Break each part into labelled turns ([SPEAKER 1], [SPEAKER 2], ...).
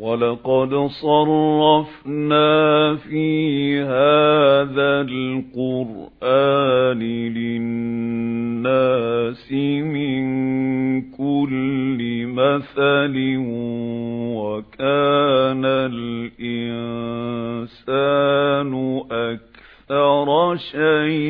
[SPEAKER 1] وَلَقَدْ صَرَّفْنَا فِي هَذَا الْقُرْآنِ لِلنَّاسِ مِنْ كُلِّ مَثَلٍ وَكَانَ الْإِنْسَانُ أَكْثَرَ شَيْءٍ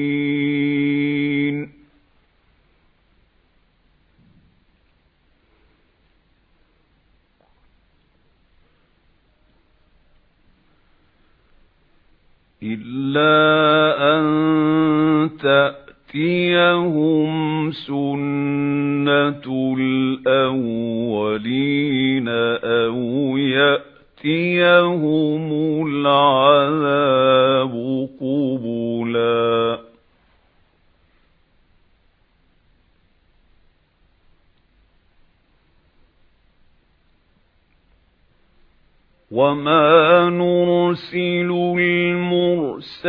[SPEAKER 1] إِلَّا أَن تَأْتِيَهُمْ سُنَّةُ الْأَوَّلِينَ أَوْ يَأْتِيَهُمُ الْعَذَابُ قُبُلًا وَمَا نُرْسِلُ الْمُرْسَلِينَ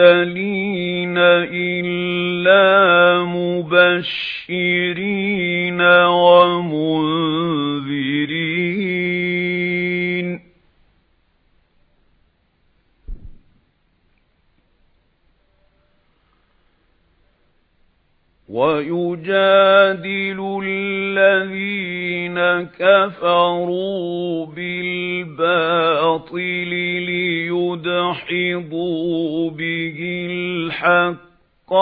[SPEAKER 1] إِلَّا مُبَشِّرِينَ وَمُنذِرِينَ وَيُجَادِلُ الَّذِينَ كَفَرُوا بِالْبَاطِلِ لِيُدْحِضُوا بِهِ الْحَقَّ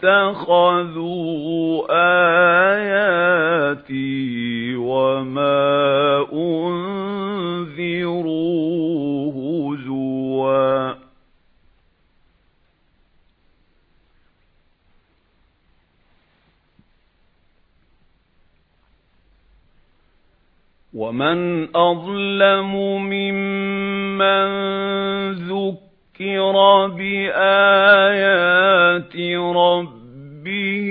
[SPEAKER 1] وَاتَّخَذُوا آيَاتِي وَمَا أُنذِرُوا وَمَنْ أَظْلَمُ مِمَّنْ ذُكِّرَ بِآيَاتِ رَبِّهِ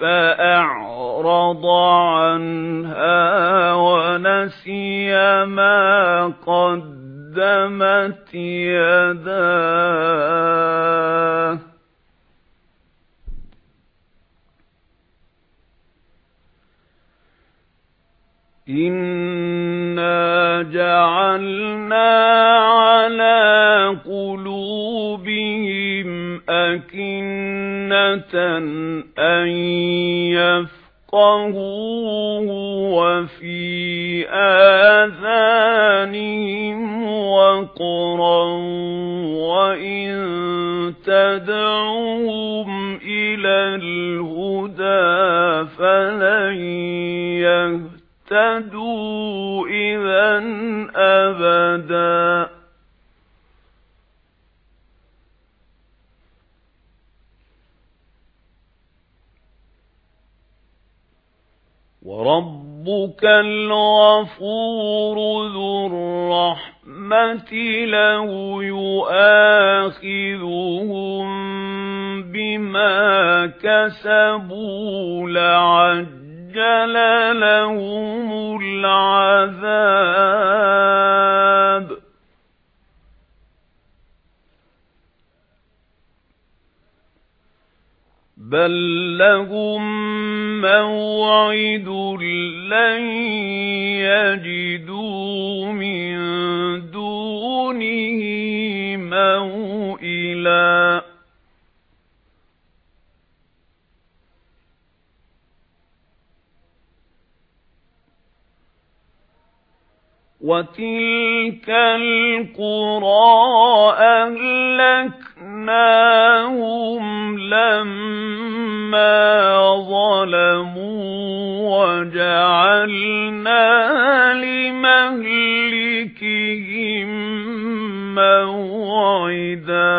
[SPEAKER 1] فَأَعْرَضَ عَنْهَا وَنَسِيَ مَا قَدَّمَتْ يَدَاهُ إِنَّا جَعَلْنَا عَلَى قُلُوبِهِمْ أَكِنَّةً أَن يَفْقَهُوهُ وَفِي آذَانِهِمْ وَقْرًا وَإِن تَدْعُوهُمْ إِلَى يَهْتَدُوا إِذًا أَبَدًا. وَرَبُّكَ الْغَفُورُ ذُو الرَّحْمَةِ لَوْ يُؤَاخِذُهُم بِمَا كَسَبُوا لَعَجَّلَ لَهُمُ الْعَذَابَ. بَل لَّهُم مَّوْعِدٌ لَّن يَجِدُوا مِن وَتِلْكَ الْقُرَىٰ أَهْلَكْنَاهُمْ لَمَّا ظَلَمُوا وَجَعَلْنَا لِمَهْلِكِهِم مَّوْعِدًا